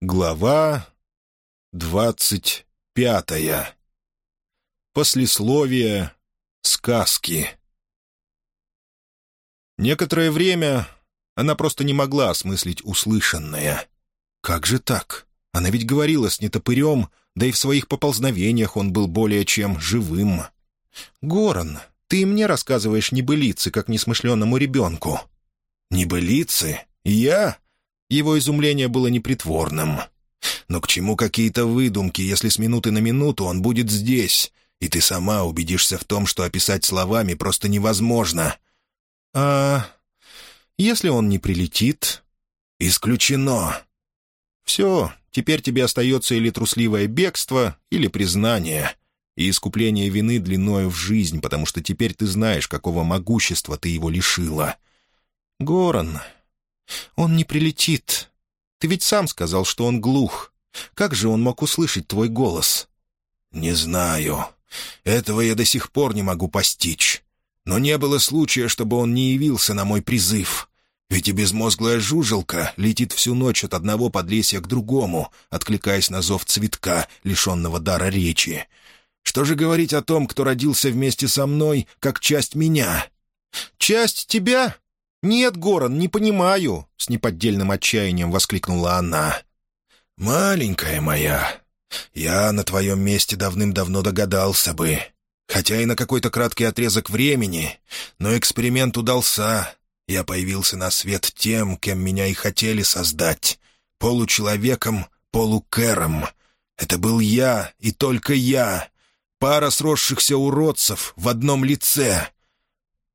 Глава двадцать пятая. Послесловие сказки. Некоторое время она просто не могла осмыслить услышанное. Как же так? Она ведь говорила с нетопырем, да и в своих поползновениях он был более чем живым. «Горан, ты и мне рассказываешь небылицы, как несмышленному ребенку». «Небылицы? Я?» Его изумление было непритворным. «Но к чему какие-то выдумки, если с минуты на минуту он будет здесь, и ты сама убедишься в том, что описать словами просто невозможно?» «А если он не прилетит?» «Исключено». «Все, теперь тебе остается или трусливое бегство, или признание, и искупление вины длиною в жизнь, потому что теперь ты знаешь, какого могущества ты его лишила». «Горан, «Он не прилетит. Ты ведь сам сказал, что он глух. Как же он мог услышать твой голос?» «Не знаю. Этого я до сих пор не могу постичь. Но не было случая, чтобы он не явился на мой призыв. Ведь и безмозглая жужелка летит всю ночь от одного подлесья к другому, откликаясь на зов цветка, лишенного дара речи. Что же говорить о том, кто родился вместе со мной, как часть меня?» «Часть тебя?» «Нет, Горан, не понимаю!» — с неподдельным отчаянием воскликнула она. «Маленькая моя, я на твоем месте давным-давно догадался бы. Хотя и на какой-то краткий отрезок времени, но эксперимент удался. Я появился на свет тем, кем меня и хотели создать. Получеловеком, полукэром. Это был я и только я. Пара сросшихся уродцев в одном лице.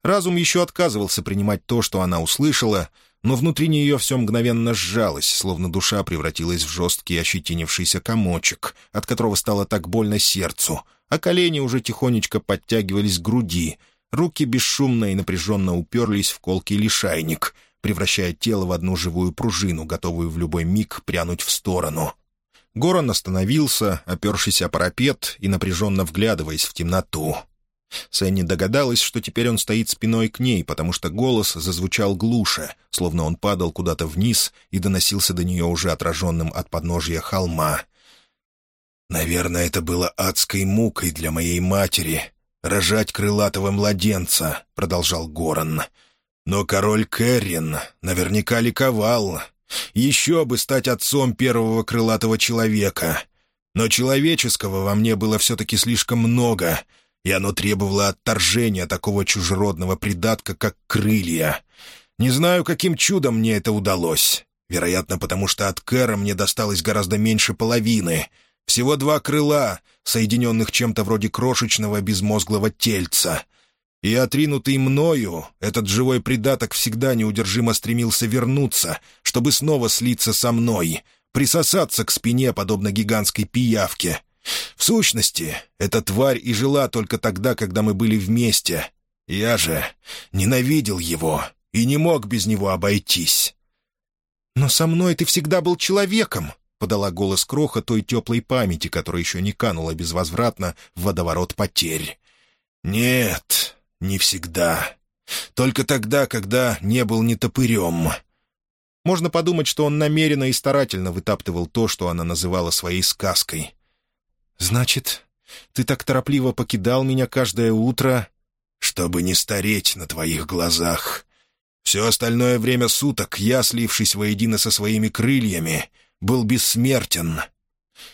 Разум еще отказывался принимать то, что она услышала, но внутри нее все мгновенно сжалось, словно душа превратилась в жесткий ощетинившийся комочек, от которого стало так больно сердцу, а колени уже тихонечко подтягивались к груди, руки бесшумно и напряженно уперлись в колкий лишайник, превращая тело в одну живую пружину, готовую в любой миг прянуть в сторону. Горан остановился, опершись о парапет и напряженно вглядываясь в темноту. Сенни догадалась, что теперь он стоит спиной к ней, потому что голос зазвучал глуше, словно он падал куда-то вниз и доносился до нее уже отраженным от подножья холма. «Наверное, это было адской мукой для моей матери — рожать крылатого младенца», — продолжал Горан. «Но король Кэррин наверняка ликовал. Еще бы стать отцом первого крылатого человека. Но человеческого во мне было все-таки слишком много — и оно требовало отторжения такого чужеродного придатка, как крылья. Не знаю, каким чудом мне это удалось. Вероятно, потому что от Кэра мне досталось гораздо меньше половины. Всего два крыла, соединенных чем-то вроде крошечного безмозглого тельца. И отринутый мною, этот живой придаток всегда неудержимо стремился вернуться, чтобы снова слиться со мной, присосаться к спине, подобно гигантской пиявке — в сущности, эта тварь и жила только тогда, когда мы были вместе. Я же ненавидел его и не мог без него обойтись. «Но со мной ты всегда был человеком», — подала голос Кроха той теплой памяти, которая еще не канула безвозвратно в водоворот потерь. «Нет, не всегда. Только тогда, когда не был ни топырем». Можно подумать, что он намеренно и старательно вытаптывал то, что она называла своей сказкой. «Значит, ты так торопливо покидал меня каждое утро...» «Чтобы не стареть на твоих глазах. Все остальное время суток я, слившись воедино со своими крыльями, был бессмертен».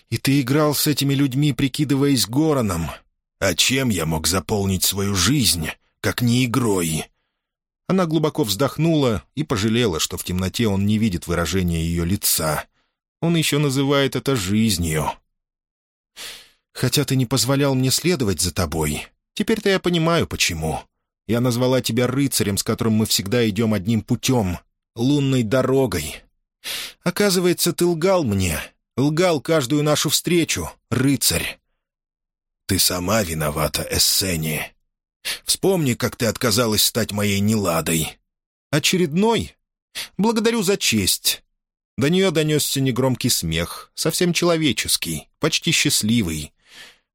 «И ты играл с этими людьми, прикидываясь Гороном?» «А чем я мог заполнить свою жизнь, как не игрой?» Она глубоко вздохнула и пожалела, что в темноте он не видит выражения ее лица. Он еще называет это жизнью. Хотя ты не позволял мне следовать за тобой. Теперь-то я понимаю, почему. Я назвала тебя рыцарем, с которым мы всегда идем одним путем, лунной дорогой. Оказывается, ты лгал мне, лгал каждую нашу встречу, рыцарь. Ты сама виновата, Эссени. Вспомни, как ты отказалась стать моей неладой. Очередной? Благодарю за честь. До нее донесся негромкий смех, совсем человеческий, почти счастливый.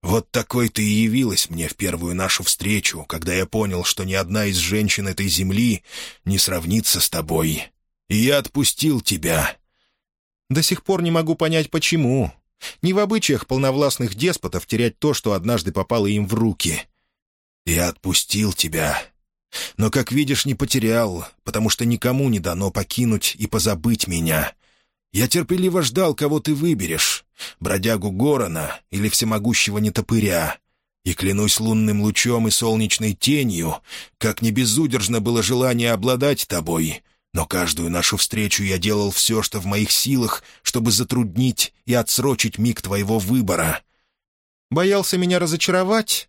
«Вот такой ты и явилась мне в первую нашу встречу, когда я понял, что ни одна из женщин этой земли не сравнится с тобой. И я отпустил тебя. До сих пор не могу понять, почему. Не в обычаях полновластных деспотов терять то, что однажды попало им в руки. «Я отпустил тебя. Но, как видишь, не потерял, потому что никому не дано покинуть и позабыть меня. Я терпеливо ждал, кого ты выберешь, бродягу Горона или всемогущего Нетопыря. И клянусь лунным лучом и солнечной тенью, как не безудержно было желание обладать тобой, но каждую нашу встречу я делал все, что в моих силах, чтобы затруднить и отсрочить миг твоего выбора. Боялся меня разочаровать?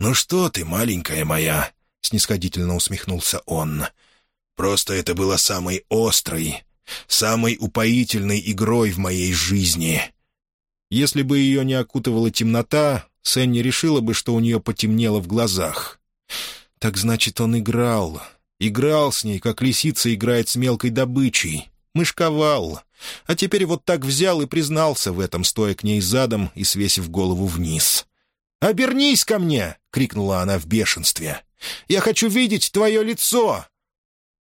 «Ну что ты, маленькая моя?» — снисходительно усмехнулся он. «Просто это было самой острой, самой упоительной игрой в моей жизни». Если бы ее не окутывала темнота, Сенни решила бы, что у нее потемнело в глазах. Так значит, он играл. Играл с ней, как лисица играет с мелкой добычей. Мышковал. А теперь вот так взял и признался в этом, стоя к ней задом и свесив голову вниз. «Обернись ко мне!» — крикнула она в бешенстве. «Я хочу видеть твое лицо!»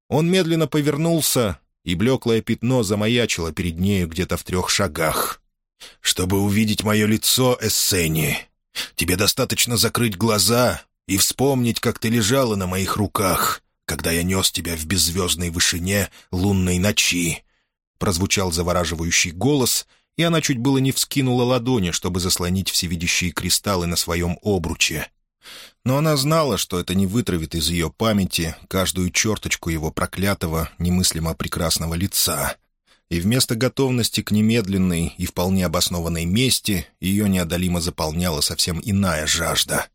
Он медленно повернулся, и блеклое пятно замаячило перед нею где-то в трех шагах. «Чтобы увидеть мое лицо, Эссени, Тебе достаточно закрыть глаза и вспомнить, как ты лежала на моих руках, когда я нес тебя в беззвездной вышине лунной ночи». Прозвучал завораживающий голос, и она чуть было не вскинула ладони, чтобы заслонить всевидящие кристаллы на своем обруче. Но она знала, что это не вытравит из ее памяти каждую черточку его проклятого, немыслимо прекрасного лица, и вместо готовности к немедленной и вполне обоснованной мести ее неодолимо заполняла совсем иная жажда.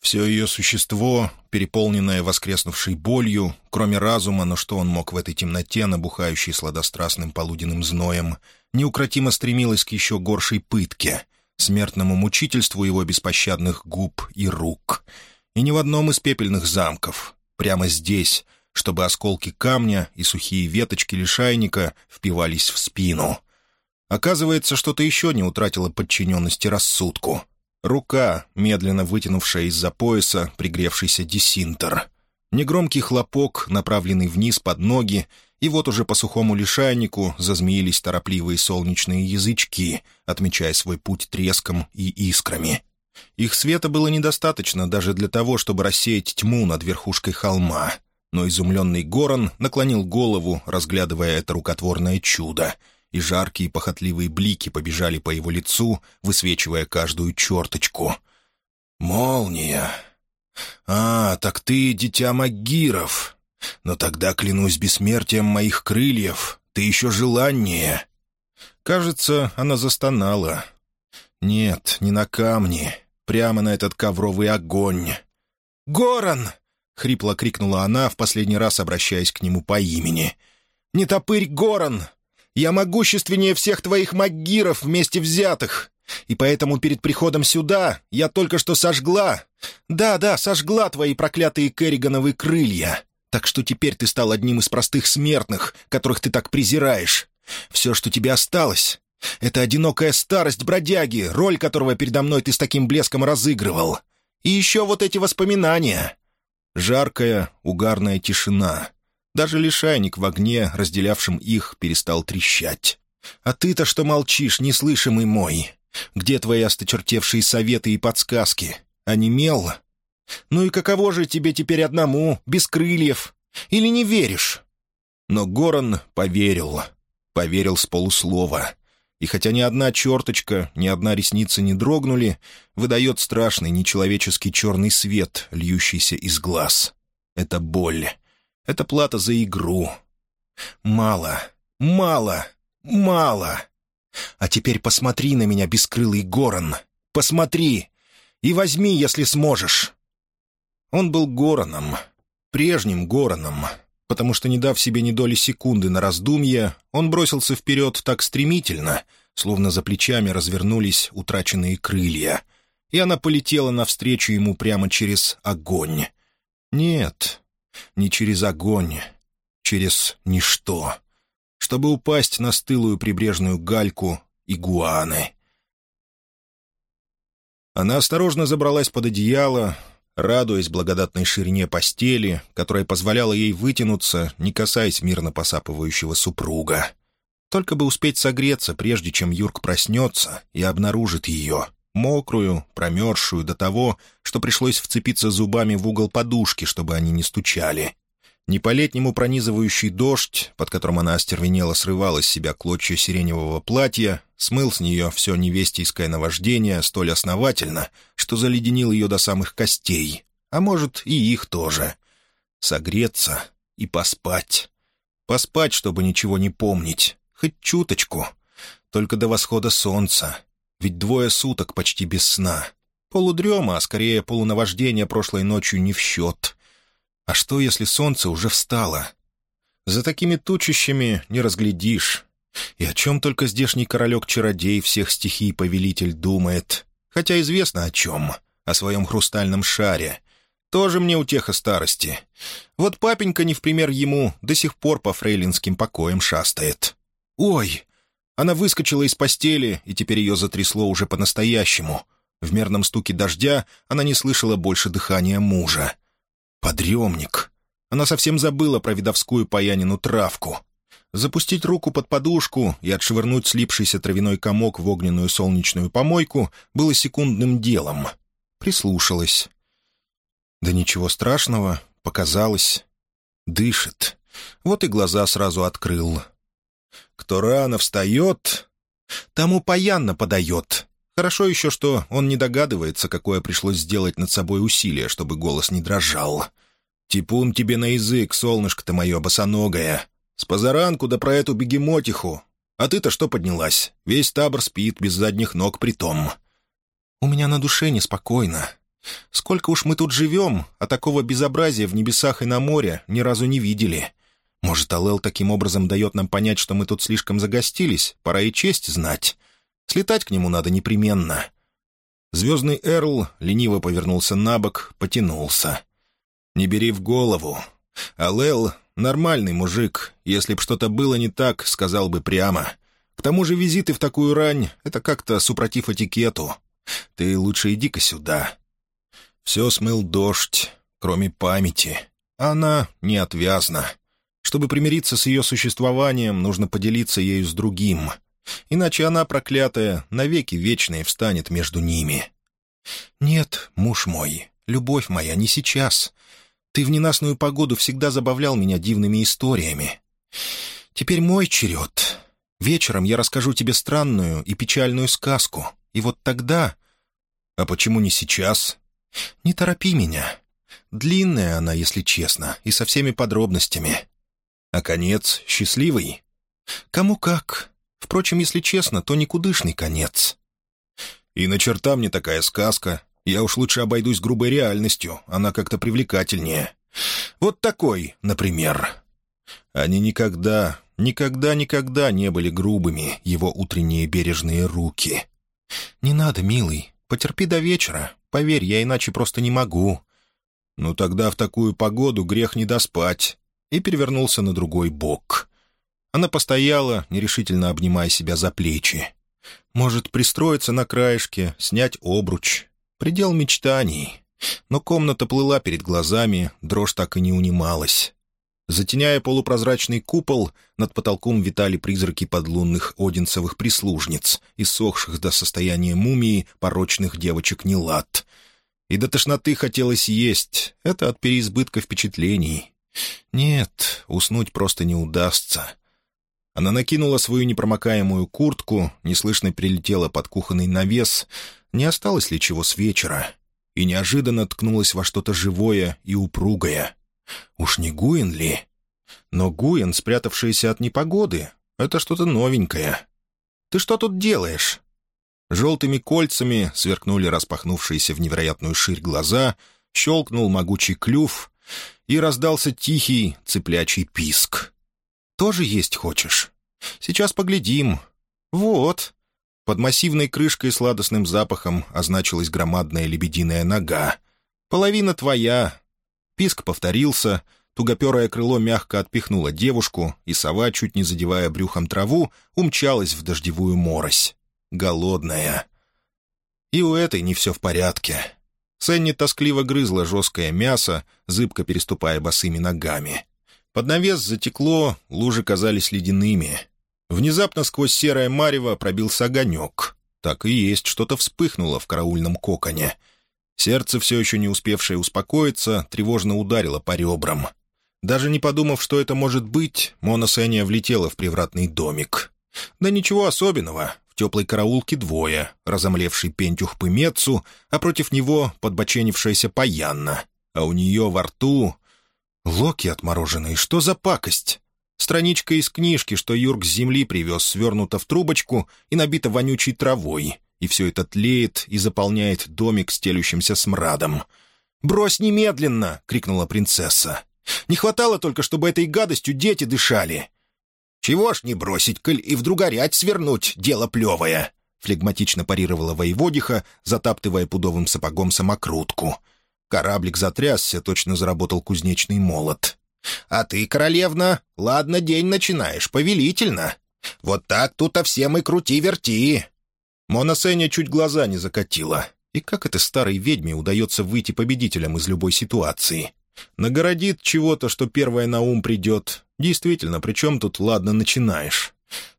Все ее существо, переполненное воскреснувшей болью, кроме разума, но что он мог в этой темноте, набухающей сладострастным полуденным зноем, неукротимо стремилось к еще горшей пытке, смертному мучительству его беспощадных губ и рук. И ни в одном из пепельных замков, прямо здесь, чтобы осколки камня и сухие веточки лишайника впивались в спину. Оказывается, что-то еще не утратило подчиненности рассудку. Рука, медленно вытянувшая из-за пояса пригревшийся десинтер. Негромкий хлопок, направленный вниз под ноги, и вот уже по сухому лишайнику зазмеились торопливые солнечные язычки, отмечая свой путь треском и искрами. Их света было недостаточно даже для того, чтобы рассеять тьму над верхушкой холма — но изумленный Горан наклонил голову, разглядывая это рукотворное чудо, и жаркие похотливые блики побежали по его лицу, высвечивая каждую черточку. «Молния! А, так ты дитя Магиров! Но тогда, клянусь бессмертием моих крыльев, ты еще желаннее!» Кажется, она застонала. «Нет, не на камне, прямо на этот ковровый огонь!» «Горан!» — хрипло крикнула она, в последний раз обращаясь к нему по имени. «Не топырь Горан! Я могущественнее всех твоих магиров вместе взятых, и поэтому перед приходом сюда я только что сожгла... Да-да, сожгла твои проклятые Керригановы крылья, так что теперь ты стал одним из простых смертных, которых ты так презираешь. Все, что тебе осталось, — это одинокая старость бродяги, роль которого передо мной ты с таким блеском разыгрывал. И еще вот эти воспоминания. Жаркая, угарная тишина. Даже лишайник в огне, разделявшем их, перестал трещать. «А ты-то что молчишь, неслышимый мой? Где твои осточертевшие советы и подсказки? Онемел? Ну и каково же тебе теперь одному, без крыльев? Или не веришь?» Но Горан поверил. Поверил с полуслова и хотя ни одна черточка, ни одна ресница не дрогнули, выдает страшный нечеловеческий черный свет, льющийся из глаз. Это боль. Это плата за игру. Мало, мало, мало. А теперь посмотри на меня, бескрылый Горан. Посмотри и возьми, если сможешь. Он был Гораном, прежним Гораном, потому что, не дав себе ни доли секунды на раздумье, он бросился вперед так стремительно, словно за плечами развернулись утраченные крылья, и она полетела навстречу ему прямо через огонь. Нет, не через огонь, через ничто, чтобы упасть на стылую прибрежную гальку игуаны. Она осторожно забралась под одеяло, радуясь благодатной ширине постели, которая позволяла ей вытянуться, не касаясь мирно посапывающего супруга. Только бы успеть согреться, прежде чем Юрк проснется и обнаружит ее, мокрую, промерзшую до того, что пришлось вцепиться зубами в угол подушки, чтобы они не стучали. Не по-летнему пронизывающий дождь, под которым она остервенело срывала с себя клочья сиреневого платья, смыл с нее все невестийское наваждение столь основательно, что заледенил ее до самых костей, а может, и их тоже. Согреться и поспать. Поспать, чтобы ничего не помнить, хоть чуточку. Только до восхода солнца, ведь двое суток почти без сна. Полудрема, а скорее полунавождение прошлой ночью не в счет. А что, если солнце уже встало? За такими тучищами не разглядишь. И о чем только здешний королек-чародей всех стихий повелитель думает. Хотя известно о чем. О своем хрустальном шаре. Тоже мне утеха старости. Вот папенька, не в пример ему, до сих пор по фрейлинским покоям шастает. «Ой!» Она выскочила из постели, и теперь ее затрясло уже по-настоящему. В мерном стуке дождя она не слышала больше дыхания мужа. Подремник. Она совсем забыла про видовскую паянину травку. Запустить руку под подушку и отшвырнуть слипшийся травяной комок в огненную солнечную помойку было секундным делом. Прислушалась. Да ничего страшного, показалось. Дышит. Вот и глаза сразу открыл. Кто рано встает, тому паянно подает. Хорошо еще, что он не догадывается, какое пришлось сделать над собой усилие, чтобы голос не дрожал. «Типун тебе на язык, солнышко-то мое босоногое. С позаранку да про эту бегемотиху. А ты-то что поднялась? Весь табор спит, без задних ног притом». «У меня на душе неспокойно. Сколько уж мы тут живем, а такого безобразия в небесах и на море ни разу не видели. Может, Алел таким образом дает нам понять, что мы тут слишком загостились, пора и честь знать. Слетать к нему надо непременно». Звездный Эрл лениво повернулся на бок, потянулся. «Не бери в голову. Алел — нормальный мужик. Если б что-то было не так, сказал бы прямо. К тому же визиты в такую рань — это как-то супротив этикету. Ты лучше иди-ка сюда». Все смыл дождь, кроме памяти. Она неотвязна. Чтобы примириться с ее существованием, нужно поделиться ею с другим. Иначе она, проклятая, навеки вечная встанет между ними. «Нет, муж мой, любовь моя, не сейчас. Ты в ненастную погоду всегда забавлял меня дивными историями. Теперь мой черед. Вечером я расскажу тебе странную и печальную сказку. И вот тогда... А почему не сейчас? Не торопи меня. Длинная она, если честно, и со всеми подробностями. А конец счастливый? Кому как. Впрочем, если честно, то никудышный конец. И на черта мне такая сказка. Я уж лучше обойдусь грубой реальностью, она как-то привлекательнее. Вот такой, например. Они никогда, никогда, никогда не были грубыми, его утренние бережные руки. «Не надо, милый, потерпи до вечера. Поверь, я иначе просто не могу». «Ну тогда в такую погоду грех не доспать и перевернулся на другой бок. Она постояла, нерешительно обнимая себя за плечи. Может, пристроиться на краешке, снять обруч. Предел мечтаний. Но комната плыла перед глазами, дрожь так и не унималась. Затеняя полупрозрачный купол, над потолком витали призраки подлунных одинцевых прислужниц, иссохших до состояния мумии порочных девочек-нелад. И до тошноты хотелось есть, это от переизбытка впечатлений. Нет, уснуть просто не удастся. Она накинула свою непромокаемую куртку, неслышно прилетела под кухонный навес, не осталось ли чего с вечера, и неожиданно ткнулась во что-то живое и упругое. Уж не Гуин ли? Но Гуин, спрятавшийся от непогоды, это что-то новенькое. «Ты что тут делаешь?» Желтыми кольцами сверкнули распахнувшиеся в невероятную ширь глаза, щелкнул могучий клюв, и раздался тихий цыплячий писк. «Тоже есть хочешь? Сейчас поглядим. Вот». Под массивной крышкой сладостным запахом означилась громадная лебединая нога. «Половина твоя». Писк повторился, тугоперое крыло мягко отпихнуло девушку, и сова, чуть не задевая брюхом траву, умчалась в дождевую морось. Голодная. И у этой не все в порядке. Сенни тоскливо грызла жесткое мясо, зыбко переступая босыми ногами. Под навес затекло, лужи казались ледяными. Внезапно сквозь серое марево пробился огонек. Так и есть, что-то вспыхнуло в караульном коконе. Сердце, все еще не успевшее успокоиться, тревожно ударило по ребрам. Даже не подумав, что это может быть, Мона влетела в привратный домик. Да ничего особенного. В теплой караулке двое. Разомлевший пентюх Пымецу, а против него подбоченившаяся Паянна. А у нее во рту... Локи отмороженные, что за пакость? Страничка из книжки, что Юрк с земли привез, свернута в трубочку и набита вонючей травой. И все это тлеет и заполняет домик стелющимся смрадом. «Брось немедленно!» — крикнула принцесса. «Не хватало только, чтобы этой гадостью дети дышали!» «Чего ж не бросить, коль и вдруг горять свернуть, дело плевое!» флегматично парировала воеводиха, затаптывая пудовым сапогом самокрутку. Кораблик затрясся, точно заработал кузнечный молот. А ты, королевна, ладно, день начинаешь, повелительно. Вот так тут-то всем и крути-верти». Мона Сеня чуть глаза не закатила. И как это старой ведьме удается выйти победителем из любой ситуации? Нагородит чего-то, что первое на ум придет. Действительно, причем тут «ладно, начинаешь».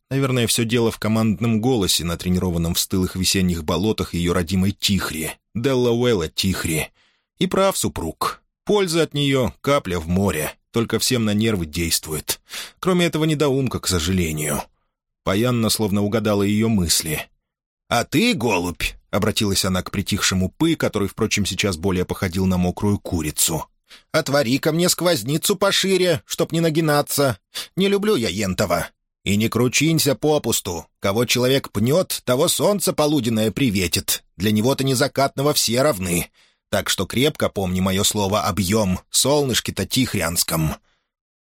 Наверное, все дело в командном голосе, натренированном в стылых весенних болотах ее родимой Тихри, Делла Уэлла Тихри. И прав супруг. Польза от нее — капля в море только всем на нервы действует. Кроме этого недоумка, к сожалению. Паянна словно угадала ее мысли. «А ты, голубь!» — обратилась она к притихшему Пы, который, впрочем, сейчас более походил на мокрую курицу. «Отвори-ка мне сквозницу пошире, чтоб не нагинаться. Не люблю я ентова. И не кручинься попусту. Кого человек пнет, того солнце полуденное приветит. Для него-то не закатного все равны. Так что крепко помни мое слово «объем», солнышки-то тихрянском».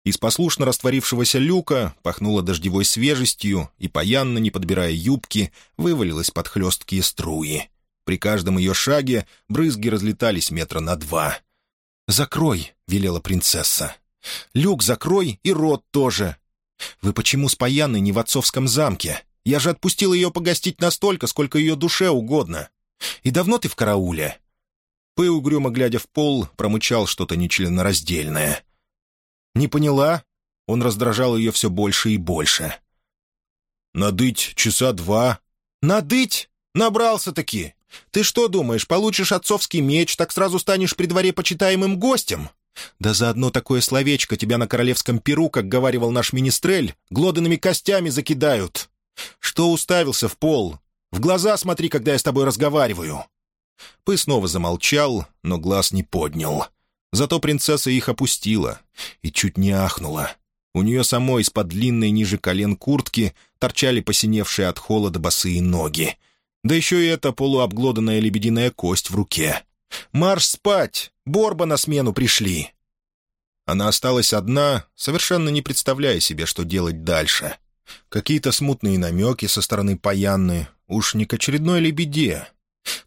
Из послушно растворившегося люка пахнуло дождевой свежестью, и паянно, не подбирая юбки, вывалилась под хлесткие струи. При каждом ее шаге брызги разлетались метра на два. «Закрой», — велела принцесса. «Люк закрой и рот тоже. Вы почему с Паянной не в отцовском замке? Я же отпустил ее погостить настолько, сколько ее душе угодно. И давно ты в карауле?» Пэ, угрюмо глядя в пол, промычал что-то нечленораздельное. «Не поняла?» Он раздражал ее все больше и больше. «Надыть часа два». «Надыть? Набрался-таки! Ты что думаешь, получишь отцовский меч, так сразу станешь при дворе почитаемым гостем?» «Да за одно такое словечко тебя на королевском перу, как говаривал наш министрель, глоданными костями закидают. Что уставился в пол? В глаза смотри, когда я с тобой разговариваю». Пы снова замолчал, но глаз не поднял. Зато принцесса их опустила и чуть не ахнула. У нее самой из-под длинной ниже колен куртки торчали посиневшие от холода босые ноги. Да еще и эта полуобглоданная лебединая кость в руке. «Марш спать! Борба на смену пришли!» Она осталась одна, совершенно не представляя себе, что делать дальше. Какие-то смутные намеки со стороны Паянны, уж не к очередной лебеде,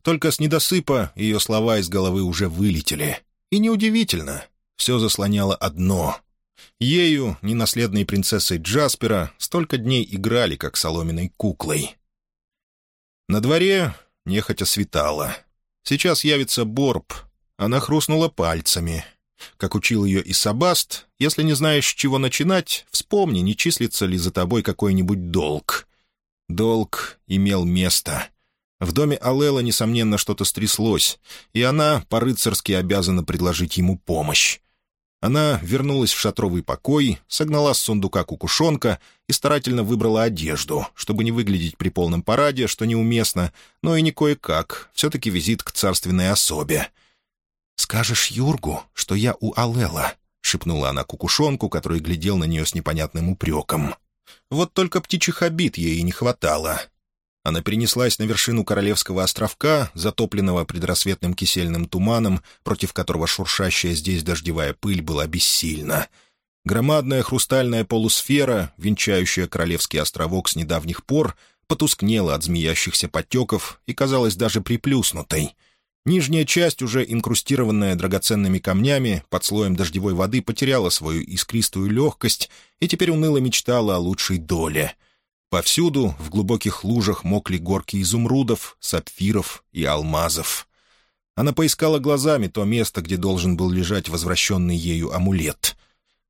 только с недосыпа ее слова из головы уже вылетели. И неудивительно, все заслоняло одно. Ею, ненаследной принцессой Джаспера, столько дней играли, как соломенной куклой. На дворе нехотя светало. Сейчас явится Борб. Она хрустнула пальцами. Как учил ее и Сабаст, если не знаешь, с чего начинать, вспомни, не числится ли за тобой какой-нибудь долг. Долг имел место — в доме Алела, несомненно, что-то стряслось, и она по-рыцарски обязана предложить ему помощь. Она вернулась в шатровый покой, согнала с сундука кукушонка и старательно выбрала одежду, чтобы не выглядеть при полном параде, что неуместно, но и не кое-как, все-таки визит к царственной особе. «Скажешь Юргу, что я у Алела», — шепнула она кукушонку, который глядел на нее с непонятным упреком. Вот только птичьих обид ей не хватало. Она перенеслась на вершину Королевского островка, затопленного предрассветным кисельным туманом, против которого шуршащая здесь дождевая пыль была бессильна. Громадная хрустальная полусфера, венчающая Королевский островок с недавних пор, потускнела от змеящихся потеков и казалась даже приплюснутой. Нижняя часть, уже инкрустированная драгоценными камнями, под слоем дождевой воды потеряла свою искристую легкость и теперь уныло мечтала о лучшей доле — Повсюду, в глубоких лужах, мокли горки изумрудов, сапфиров и алмазов. Она поискала глазами то место, где должен был лежать возвращенный ею амулет.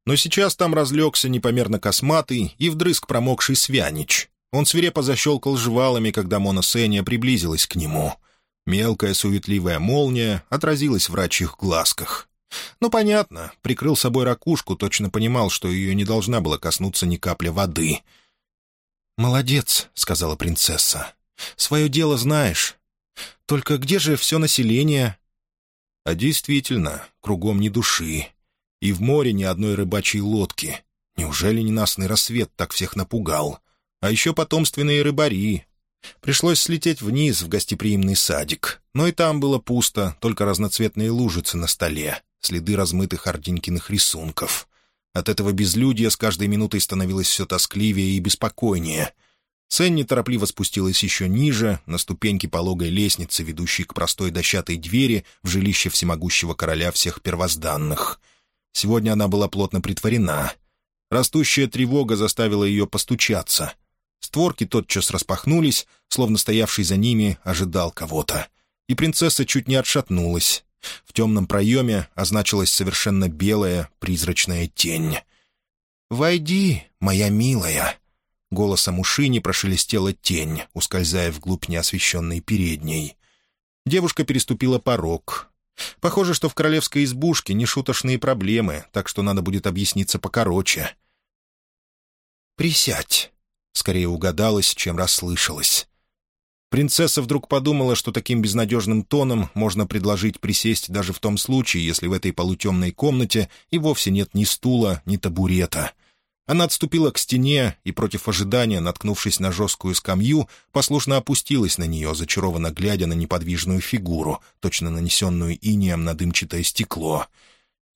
Но сейчас там разлегся непомерно косматый и вдрызг промокший свянич. Он свирепо защелкал жвалами, когда Мона Сеня приблизилась к нему. Мелкая суетливая молния отразилась в рачьих глазках. Ну, понятно, прикрыл собой ракушку, точно понимал, что ее не должна была коснуться ни капли воды. «Молодец», — сказала принцесса. «Свое дело знаешь. Только где же все население?» А действительно, кругом ни души. И в море ни одной рыбачьей лодки. Неужели ненастный рассвет так всех напугал? А еще потомственные рыбари. Пришлось слететь вниз в гостеприимный садик. Но и там было пусто, только разноцветные лужицы на столе, следы размытых Ординькиных рисунков. От этого безлюдья с каждой минутой становилось все тоскливее и беспокойнее. Сенни торопливо спустилась еще ниже, на ступеньки пологой лестницы, ведущей к простой дощатой двери в жилище всемогущего короля всех первозданных. Сегодня она была плотно притворена. Растущая тревога заставила ее постучаться. Створки тотчас распахнулись, словно стоявший за ними ожидал кого-то. И принцесса чуть не отшатнулась. В темном проеме означилась совершенно белая призрачная тень. «Войди, моя милая!» Голосом Ушини прошелестела тень, ускользая вглубь неосвещенной передней. Девушка переступила порог. Похоже, что в королевской избушке нешуточные проблемы, так что надо будет объясниться покороче. «Присядь», — скорее угадалась, чем расслышалась. Принцесса вдруг подумала, что таким безнадежным тоном можно предложить присесть даже в том случае, если в этой полутемной комнате и вовсе нет ни стула, ни табурета. Она отступила к стене и, против ожидания, наткнувшись на жесткую скамью, послушно опустилась на нее, зачарованно глядя на неподвижную фигуру, точно нанесенную инеем на дымчатое стекло.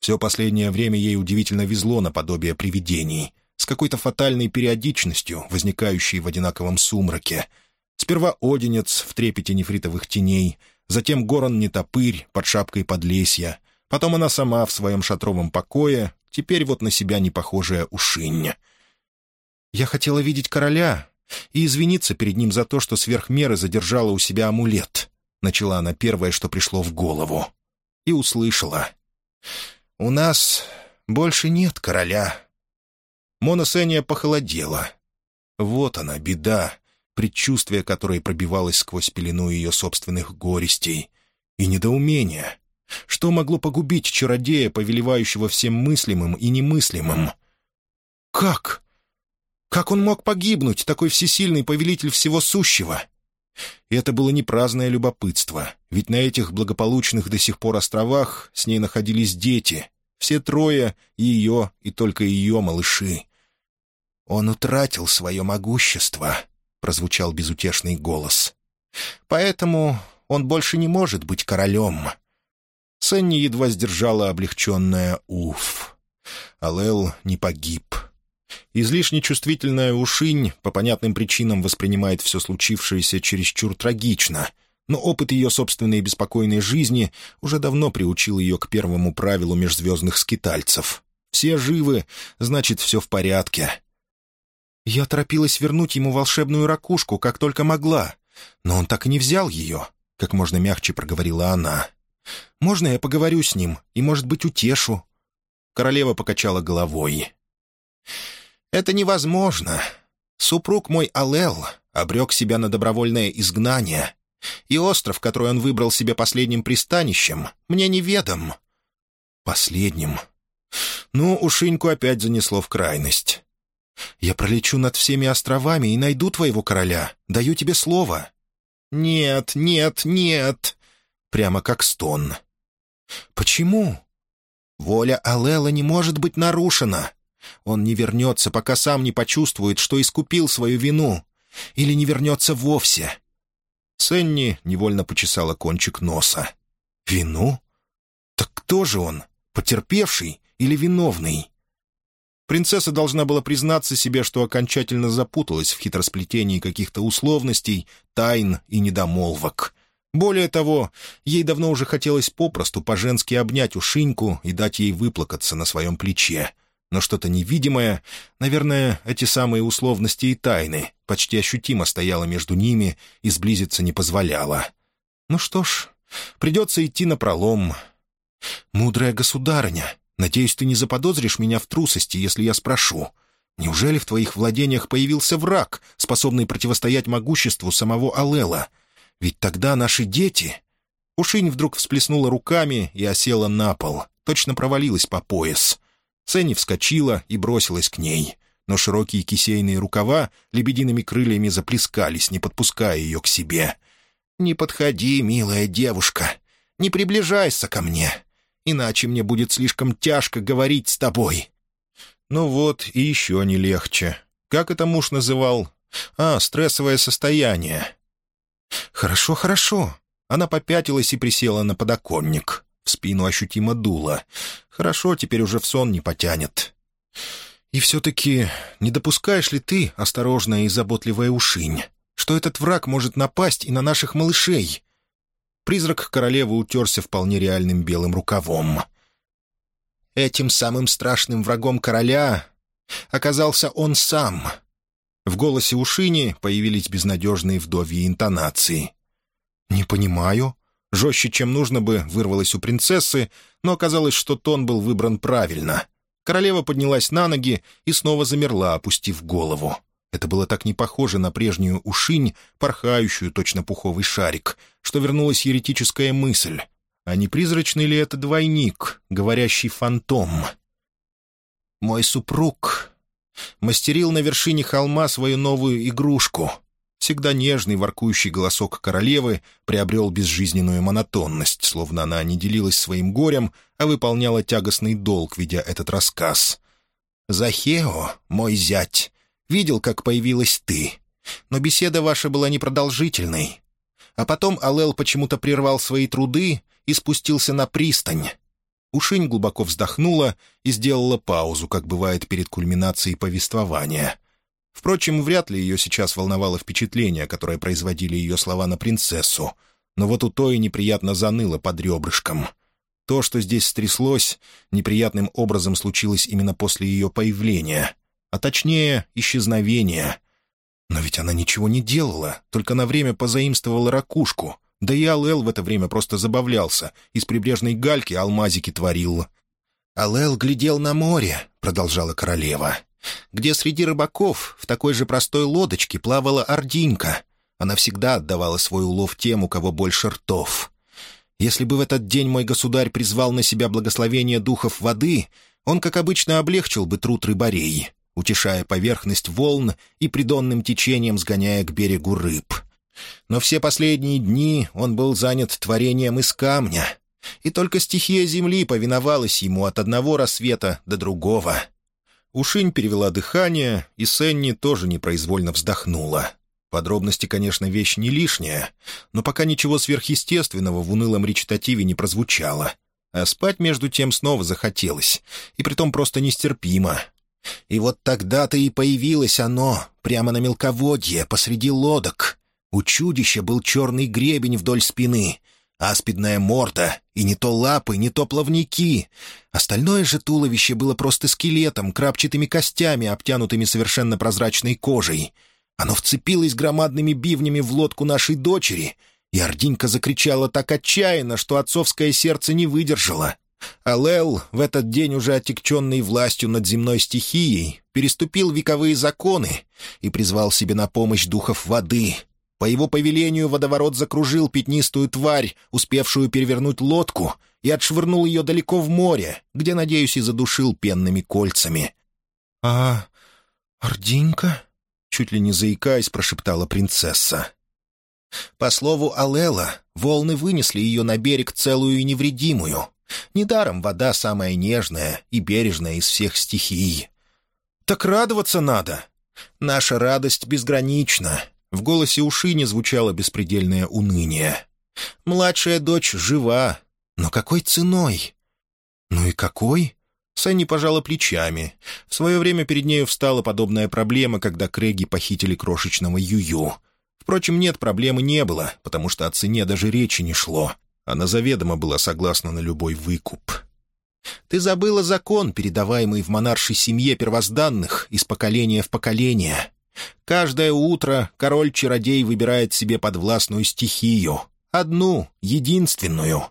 Все последнее время ей удивительно везло наподобие привидений, с какой-то фатальной периодичностью, возникающей в одинаковом сумраке. Сперва Одинец в трепете нефритовых теней, затем Горон Нетопырь под шапкой подлесья, потом она сама в своем шатровом покое, теперь вот на себя не похожая ушинь. «Я хотела видеть короля и извиниться перед ним за то, что сверх меры задержала у себя амулет», — начала она первое, что пришло в голову. И услышала. «У нас больше нет короля». Моносения похолодела. Вот она, беда, предчувствие которое пробивалось сквозь пелену ее собственных горестей. И недоумение. Что могло погубить чародея, повелевающего всем мыслимым и немыслимым? Как? Как он мог погибнуть, такой всесильный повелитель всего сущего? И это было не праздное любопытство, ведь на этих благополучных до сих пор островах с ней находились дети, все трое, ее и только ее малыши. «Он утратил свое могущество», — прозвучал безутешный голос. «Поэтому он больше не может быть королем». Сенни едва сдержала облегченное «уф». Алел не погиб. Излишне чувствительная ушинь по понятным причинам воспринимает все случившееся чересчур трагично, но опыт ее собственной беспокойной жизни уже давно приучил ее к первому правилу межзвездных скитальцев. Все живы, значит, все в порядке. Я торопилась вернуть ему волшебную ракушку, как только могла, но он так и не взял ее, — как можно мягче проговорила она. Можно я поговорю с ним и, может быть, утешу?» Королева покачала головой. «Это невозможно. Супруг мой Алел обрек себя на добровольное изгнание, и остров, который он выбрал себе последним пристанищем, мне неведом». «Последним?» Ну, ушиньку опять занесло в крайность. «Я пролечу над всеми островами и найду твоего короля. Даю тебе слово». «Нет, нет, нет!» Прямо как стон. «Почему?» «Воля Алела не может быть нарушена. Он не вернется, пока сам не почувствует, что искупил свою вину. Или не вернется вовсе». Сенни невольно почесала кончик носа. «Вину? Так кто же он? Потерпевший или виновный?» Принцесса должна была признаться себе, что окончательно запуталась в хитросплетении каких-то условностей, тайн и недомолвок. Более того, ей давно уже хотелось попросту по-женски обнять Ушиньку и дать ей выплакаться на своем плече. Но что-то невидимое, наверное, эти самые условности и тайны, почти ощутимо стояло между ними и сблизиться не позволяло. Ну что ж, придется идти на пролом. «Мудрая государыня», Надеюсь, ты не заподозришь меня в трусости, если я спрошу. Неужели в твоих владениях появился враг, способный противостоять могуществу самого Алела? Ведь тогда наши дети...» Ушинь вдруг всплеснула руками и осела на пол, точно провалилась по пояс. Сенни вскочила и бросилась к ней, но широкие кисейные рукава лебедиными крыльями заплескались, не подпуская ее к себе. «Не подходи, милая девушка, не приближайся ко мне, иначе мне будет слишком тяжко говорить с тобой». Ну вот, и еще не легче. Как это муж называл? А, стрессовое состояние. «Хорошо, хорошо». Она попятилась и присела на подоконник. В спину ощутимо дуло. «Хорошо, теперь уже в сон не потянет». «И все-таки не допускаешь ли ты, осторожная и заботливая ушинь, что этот враг может напасть и на наших малышей?» Призрак королевы утерся вполне реальным белым рукавом. Этим самым страшным врагом короля оказался он сам. В голосе Ушини появились безнадежные вдовьи интонации. «Не понимаю». Жестче, чем нужно бы, вырвалось у принцессы, но оказалось, что тон был выбран правильно. Королева поднялась на ноги и снова замерла, опустив голову. Это было так не похоже на прежнюю ушинь, порхающую точно пуховый шарик, что вернулась еретическая мысль. А не призрачный ли это двойник, говорящий фантом? Мой супруг мастерил на вершине холма свою новую игрушку. Всегда нежный, воркующий голосок королевы приобрел безжизненную монотонность, словно она не делилась своим горем, а выполняла тягостный долг, ведя этот рассказ. «Захео, мой зять, видел, как появилась ты, но беседа ваша была непродолжительной. А потом Алел почему-то прервал свои труды и спустился на пристань. Ушинь глубоко вздохнула и сделала паузу, как бывает перед кульминацией повествования. Впрочем, вряд ли ее сейчас волновало впечатление, которое производили ее слова на принцессу. Но вот у той неприятно заныло под ребрышком. То, что здесь стряслось, неприятным образом случилось именно после ее появления, а точнее, исчезновения. Но ведь она ничего не делала, только на время позаимствовала ракушку, да и Алел в это время просто забавлялся, из прибрежной гальки алмазики творил. «Алел глядел на море», — продолжала королева, «где среди рыбаков в такой же простой лодочке плавала ординька. Она всегда отдавала свой улов тем, у кого больше ртов. Если бы в этот день мой государь призвал на себя благословение духов воды, он, как обычно, облегчил бы труд рыбарей, утешая поверхность волн и придонным течением сгоняя к берегу рыб. Но все последние дни он был занят творением из камня, и только стихия земли повиновалась ему от одного рассвета до другого. Ушинь перевела дыхание, и Сенни тоже непроизвольно вздохнула. Подробности, конечно, вещь не лишняя, но пока ничего сверхъестественного в унылом речитативе не прозвучало. А спать, между тем, снова захотелось, и притом просто нестерпимо. И вот тогда-то и появилось оно, прямо на мелководье, посреди лодок. У чудища был черный гребень вдоль спины, аспидная морда, и не то лапы, не то плавники. Остальное же туловище было просто скелетом, крапчатыми костями, обтянутыми совершенно прозрачной кожей. Оно вцепилось громадными бивнями в лодку нашей дочери, и Ординька закричала так отчаянно, что отцовское сердце не выдержало. Алел, в этот день уже отягченный властью над земной стихией, переступил вековые законы и призвал себе на помощь духов воды — по его повелению водоворот закружил пятнистую тварь, успевшую перевернуть лодку, и отшвырнул ее далеко в море, где, надеюсь, и задушил пенными кольцами. «А Ординька?» — чуть ли не заикаясь, прошептала принцесса. По слову Алела, волны вынесли ее на берег целую и невредимую. Недаром вода самая нежная и бережная из всех стихий. «Так радоваться надо!» «Наша радость безгранична. В голосе Ушини звучало беспредельное уныние. «Младшая дочь жива, но какой ценой?» «Ну и какой?» Сэнни пожала плечами. В свое время перед нею встала подобная проблема, когда Крэги похитили крошечного Юю. Впрочем, нет, проблемы не было, потому что о цене даже речи не шло. Она заведомо была согласна на любой выкуп. «Ты забыла закон, передаваемый в монаршей семье первозданных из поколения в поколение. Каждое утро король-чародей выбирает себе подвластную стихию. Одну, единственную.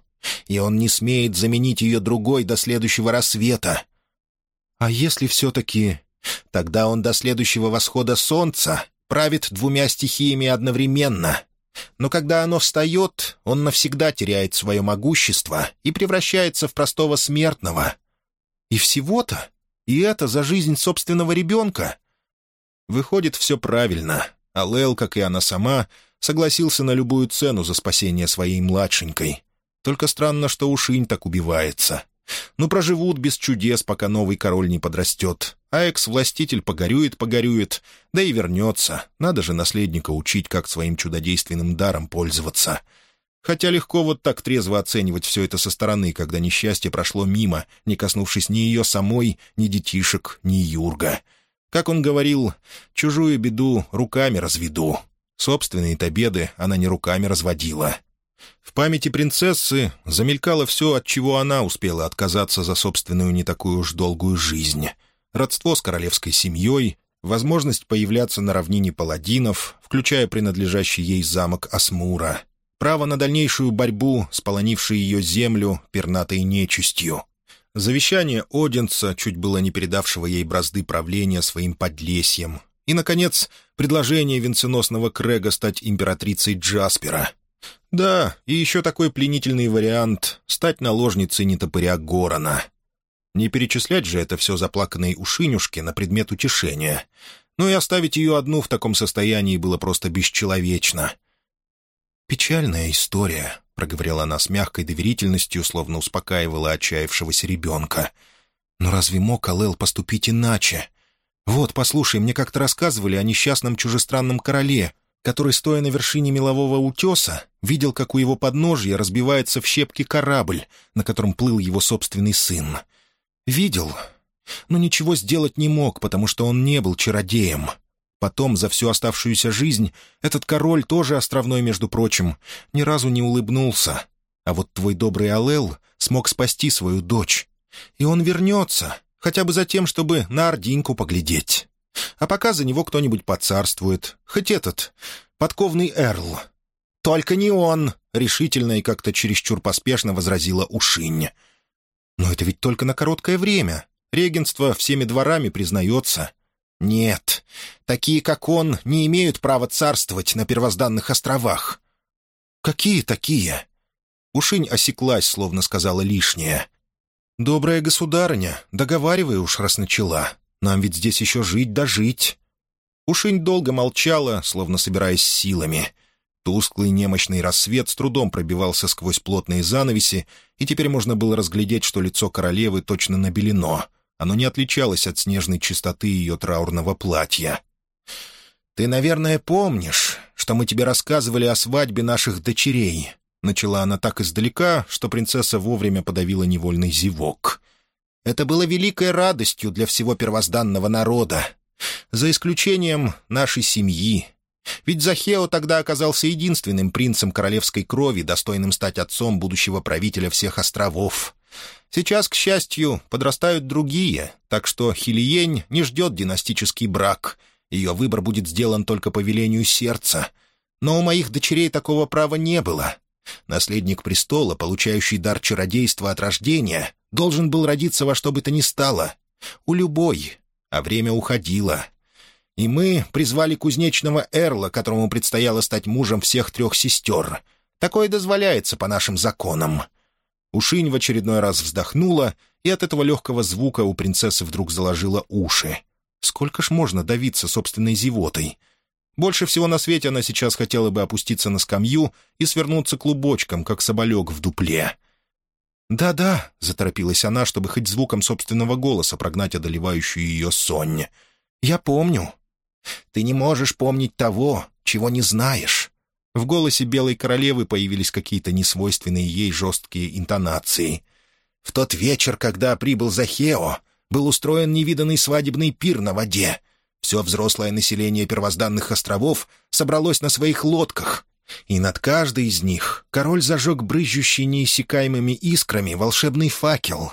и он не смеет заменить ее другой до следующего рассвета. А если все-таки... Тогда он до следующего восхода солнца правит двумя стихиями одновременно. Но когда оно встает, он навсегда теряет свое могущество и превращается в простого смертного. И всего-то? И это за жизнь собственного ребенка? Выходит, все правильно, а Лэл, как и она сама, согласился на любую цену за спасение своей младшенькой. Только странно, что Ушинь так убивается. Ну, проживут без чудес, пока новый король не подрастет. А экс-властитель погорюет-погорюет, да и вернется. Надо же наследника учить, как своим чудодейственным даром пользоваться. Хотя легко вот так трезво оценивать все это со стороны, когда несчастье прошло мимо, не коснувшись ни ее самой, ни детишек, ни Юрга. Как он говорил, чужую беду руками разведу. Собственные-то беды она не руками разводила. В памяти принцессы замелькало все, от чего она успела отказаться за собственную не такую уж долгую жизнь. Родство с королевской семьей, возможность появляться на равнине паладинов, включая принадлежащий ей замок Асмура, право на дальнейшую борьбу с полонившей ее землю пернатой нечистью, завещание Одинца, чуть было не передавшего ей бразды правления своим подлесьем, и, наконец, предложение венценосного Крэга стать императрицей Джаспера — да, и еще такой пленительный вариант — стать наложницей нетопыря Горона. Не перечислять же это все заплаканной ушинюшке на предмет утешения. Ну и оставить ее одну в таком состоянии было просто бесчеловечно. «Печальная история», — проговорила она с мягкой доверительностью, словно успокаивала отчаявшегося ребенка. «Но разве мог Алэл поступить иначе? Вот, послушай, мне как-то рассказывали о несчастном чужестранном короле, который, стоя на вершине мелового утеса, видел, как у его подножья разбивается в щепки корабль, на котором плыл его собственный сын. Видел, но ничего сделать не мог, потому что он не был чародеем. Потом, за всю оставшуюся жизнь, этот король, тоже островной, между прочим, ни разу не улыбнулся. А вот твой добрый Алел смог спасти свою дочь. И он вернется, хотя бы за тем, чтобы на Ординку поглядеть. А пока за него кто-нибудь поцарствует. Хоть этот, подковный Эрл. «Только не он!» — решительно и как-то чересчур поспешно возразила Ушинь. «Но это ведь только на короткое время. Регенство всеми дворами признается». «Нет, такие, как он, не имеют права царствовать на первозданных островах». «Какие такие?» Ушинь осеклась, словно сказала лишнее. «Добрая государыня, договаривай уж, раз начала. Нам ведь здесь еще жить да жить». Ушинь долго молчала, словно собираясь силами. Тусклый немощный рассвет с трудом пробивался сквозь плотные занавеси, и теперь можно было разглядеть, что лицо королевы точно набелено. Оно не отличалось от снежной чистоты ее траурного платья. «Ты, наверное, помнишь, что мы тебе рассказывали о свадьбе наших дочерей?» Начала она так издалека, что принцесса вовремя подавила невольный зевок. Это было великой радостью для всего первозданного народа, за исключением нашей семьи. Ведь Захео тогда оказался единственным принцем королевской крови, достойным стать отцом будущего правителя всех островов. Сейчас, к счастью, подрастают другие, так что Хилиень не ждет династический брак. Ее выбор будет сделан только по велению сердца. Но у моих дочерей такого права не было. Наследник престола, получающий дар чародейства от рождения, должен был родиться во что бы то ни стало. У любой. А время уходило. И мы призвали кузнечного Эрла, которому предстояло стать мужем всех трех сестер. Такое дозволяется по нашим законам. Ушинь в очередной раз вздохнула, и от этого легкого звука у принцессы вдруг заложила уши. Сколько ж можно давиться собственной зевотой? Больше всего на свете она сейчас хотела бы опуститься на скамью и свернуться клубочком, как соболек в дупле. «Да-да», — заторопилась она, чтобы хоть звуком собственного голоса прогнать одолевающую ее сонь. «Я помню». «Ты не можешь помнить того, чего не знаешь». В голосе белой королевы появились какие-то несвойственные ей жесткие интонации. «В тот вечер, когда прибыл Захео, был устроен невиданный свадебный пир на воде. Все взрослое население первозданных островов собралось на своих лодках, и над каждой из них король зажег брызжущий неиссякаемыми искрами волшебный факел.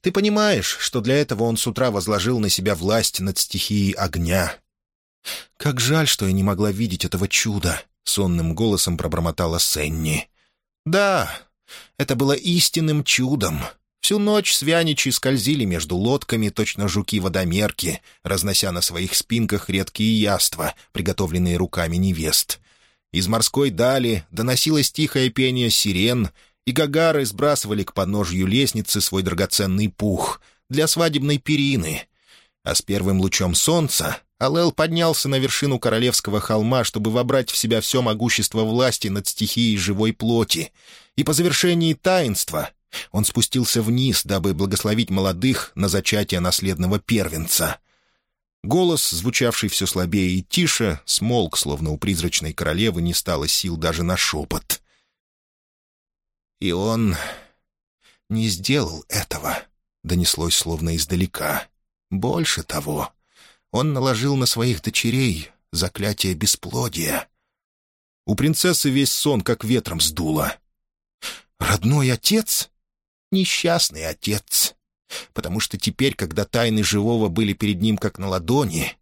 Ты понимаешь, что для этого он с утра возложил на себя власть над стихией огня. «Как жаль, что я не могла видеть этого чуда», — сонным голосом пробормотала Сенни. «Да, Это было истинным чудом. Всю ночь свяничи скользили между лодками, точно жуки-водомерки, разнося на своих спинках редкие яства, приготовленные руками невест. Из морской дали доносилось тихое пение сирен, и гагары сбрасывали к подножью лестницы свой драгоценный пух для свадебной перины. А с первым лучом солнца Алел поднялся на вершину королевского холма, чтобы вобрать в себя все могущество власти над стихией живой плоти, и по завершении таинства он спустился вниз, дабы благословить молодых на зачатие наследного первенца. Голос, звучавший все слабее и тише, смолк, словно у призрачной королевы не стало сил даже на шепот. «И он не сделал этого», — донеслось словно издалека. «Больше того, он наложил на своих дочерей заклятие бесплодия». У принцессы весь сон как ветром сдуло. «Родной отец?» несчастный отец. Потому что теперь, когда тайны живого были перед ним как на ладони,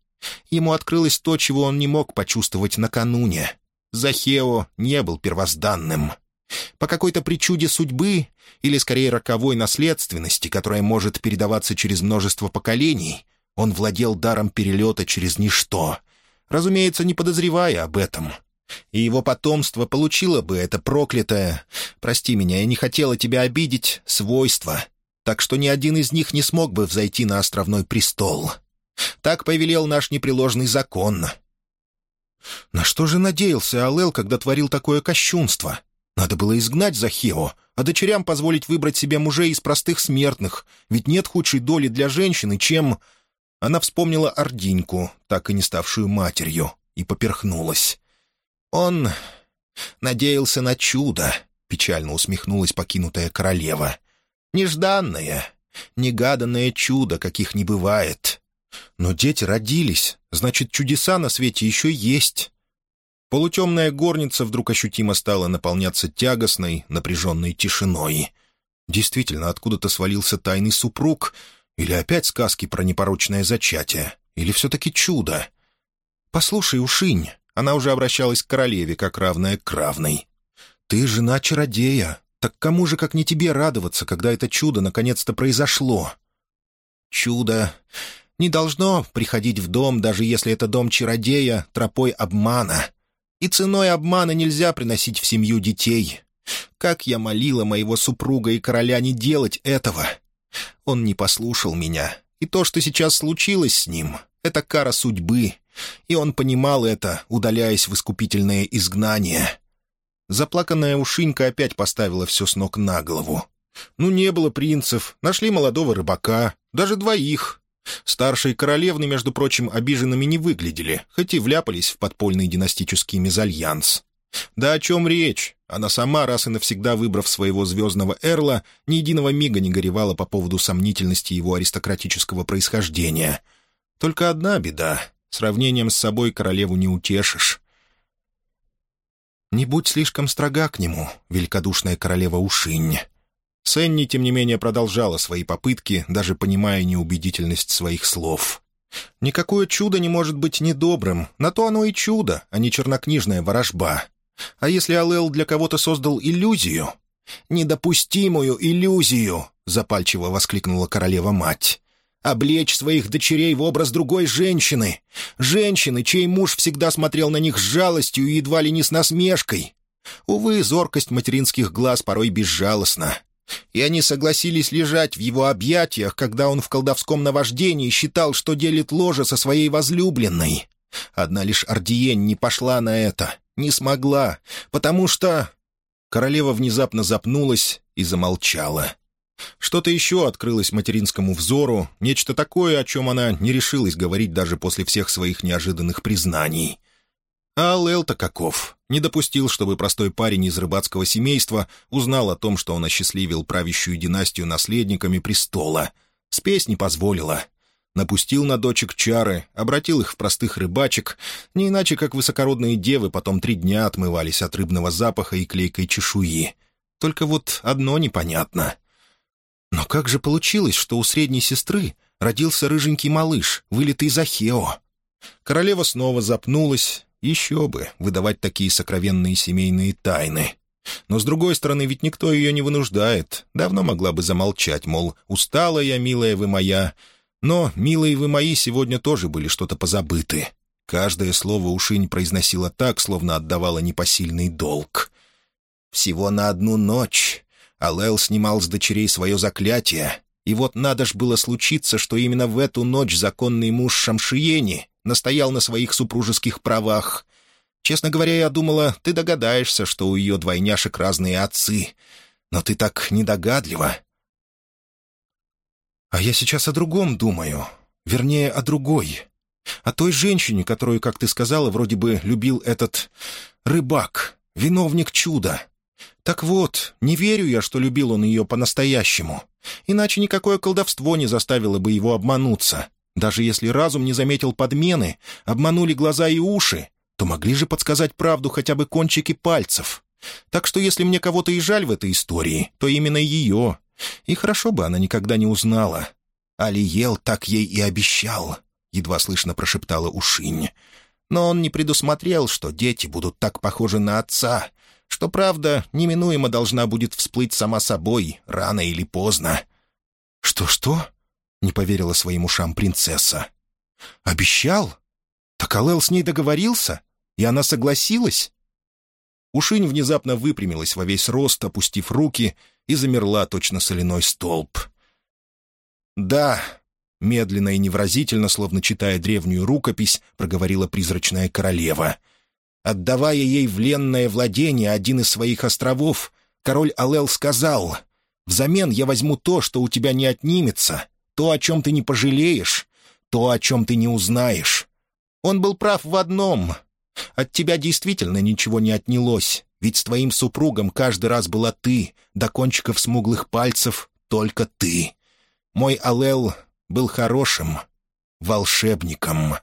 ему открылось то, чего он не мог почувствовать накануне. Захео не был первозданным. По какой-то причуде судьбы, или скорее роковой наследственности, которая может передаваться через множество поколений, он владел даром перелета через ничто, разумеется, не подозревая об этом — и его потомство получило бы это проклятое, прости меня, я не хотела тебя обидеть, свойство, так что ни один из них не смог бы взойти на островной престол. Так повелел наш непреложный закон. На что же надеялся Алел, когда творил такое кощунство? Надо было изгнать Захео, а дочерям позволить выбрать себе мужей из простых смертных, ведь нет худшей доли для женщины, чем... Она вспомнила Ординьку, так и не ставшую матерью, и поперхнулась. «Он надеялся на чудо», — печально усмехнулась покинутая королева. «Нежданное, негаданное чудо, каких не бывает. Но дети родились, значит, чудеса на свете еще есть». Полутемная горница вдруг ощутимо стала наполняться тягостной, напряженной тишиной. Действительно, откуда-то свалился тайный супруг, или опять сказки про непорочное зачатие, или все-таки чудо. «Послушай, Ушинь, она уже обращалась к королеве, как равная к равной. «Ты жена чародея. Так кому же, как не тебе, радоваться, когда это чудо наконец-то произошло?» «Чудо не должно приходить в дом, даже если это дом чародея, тропой обмана. И ценой обмана нельзя приносить в семью детей. Как я молила моего супруга и короля не делать этого. Он не послушал меня, и то, что сейчас случилось с ним, — это кара судьбы, и он понимал это, удаляясь в искупительное изгнание. Заплаканная ушинька опять поставила все с ног на голову. Ну, не было принцев, нашли молодого рыбака, даже двоих. Старшие королевны, между прочим, обиженными не выглядели, хоть и вляпались в подпольный династический мезальянс. Да о чем речь? Она сама, раз и навсегда выбрав своего звездного Эрла, ни единого мига не горевала по поводу сомнительности его аристократического происхождения. Только одна беда Сравнением с собой королеву не утешишь. «Не будь слишком строга к нему, великодушная королева Ушинь». Сенни, тем не менее, продолжала свои попытки, даже понимая неубедительность своих слов. «Никакое чудо не может быть недобрым, на то оно и чудо, а не чернокнижная ворожба. А если Алел для кого-то создал иллюзию?» «Недопустимую иллюзию!» — запальчиво воскликнула королева-мать облечь своих дочерей в образ другой женщины. Женщины, чей муж всегда смотрел на них с жалостью и едва ли не с насмешкой. Увы, зоркость материнских глаз порой безжалостна. И они согласились лежать в его объятиях, когда он в колдовском наваждении считал, что делит ложе со своей возлюбленной. Одна лишь Ардиень не пошла на это, не смогла, потому что... Королева внезапно запнулась и замолчала. Что-то еще открылось материнскому взору, нечто такое, о чем она не решилась говорить даже после всех своих неожиданных признаний. А Лэл-то каков? Не допустил, чтобы простой парень из рыбацкого семейства узнал о том, что он осчастливил правящую династию наследниками престола. Спесь не позволила. Напустил на дочек чары, обратил их в простых рыбачек, не иначе как высокородные девы потом три дня отмывались от рыбного запаха и клейкой чешуи. Только вот одно непонятно — но как же получилось, что у средней сестры родился рыженький малыш, вылитый из Ахео? Королева снова запнулась. Еще бы, выдавать такие сокровенные семейные тайны. Но, с другой стороны, ведь никто ее не вынуждает. Давно могла бы замолчать, мол, устала я, милая вы моя. Но «милые вы мои» сегодня тоже были что-то позабыты. Каждое слово Ушинь произносила так, словно отдавала непосильный долг. «Всего на одну ночь. Алел снимал с дочерей свое заклятие. И вот надо ж было случиться, что именно в эту ночь законный муж Шамшиени настоял на своих супружеских правах. Честно говоря, я думала, ты догадаешься, что у ее двойняшек разные отцы. Но ты так недогадлива. А я сейчас о другом думаю. Вернее, о другой. О той женщине, которую, как ты сказала, вроде бы любил этот рыбак, виновник чуда. Так вот, не верю я, что любил он ее по-настоящему. Иначе никакое колдовство не заставило бы его обмануться. Даже если разум не заметил подмены, обманули глаза и уши, то могли же подсказать правду хотя бы кончики пальцев. Так что если мне кого-то и жаль в этой истории, то именно ее. И хорошо бы она никогда не узнала. Алиел так ей и обещал, — едва слышно прошептала Ушинь. Но он не предусмотрел, что дети будут так похожи на отца, что правда неминуемо должна будет всплыть сама собой, рано или поздно. «Что-что?» — не поверила своим ушам принцесса. «Обещал? Так Алел с ней договорился? И она согласилась?» Ушинь внезапно выпрямилась во весь рост, опустив руки, и замерла точно соляной столб. «Да», — медленно и невразительно, словно читая древнюю рукопись, проговорила призрачная королева. Отдавая ей вленное владение один из своих островов, король Алел сказал, «Взамен я возьму то, что у тебя не отнимется, то, о чем ты не пожалеешь, то, о чем ты не узнаешь». Он был прав в одном. От тебя действительно ничего не отнялось, ведь с твоим супругом каждый раз была ты, до кончиков смуглых пальцев только ты. Мой Алел был хорошим волшебником».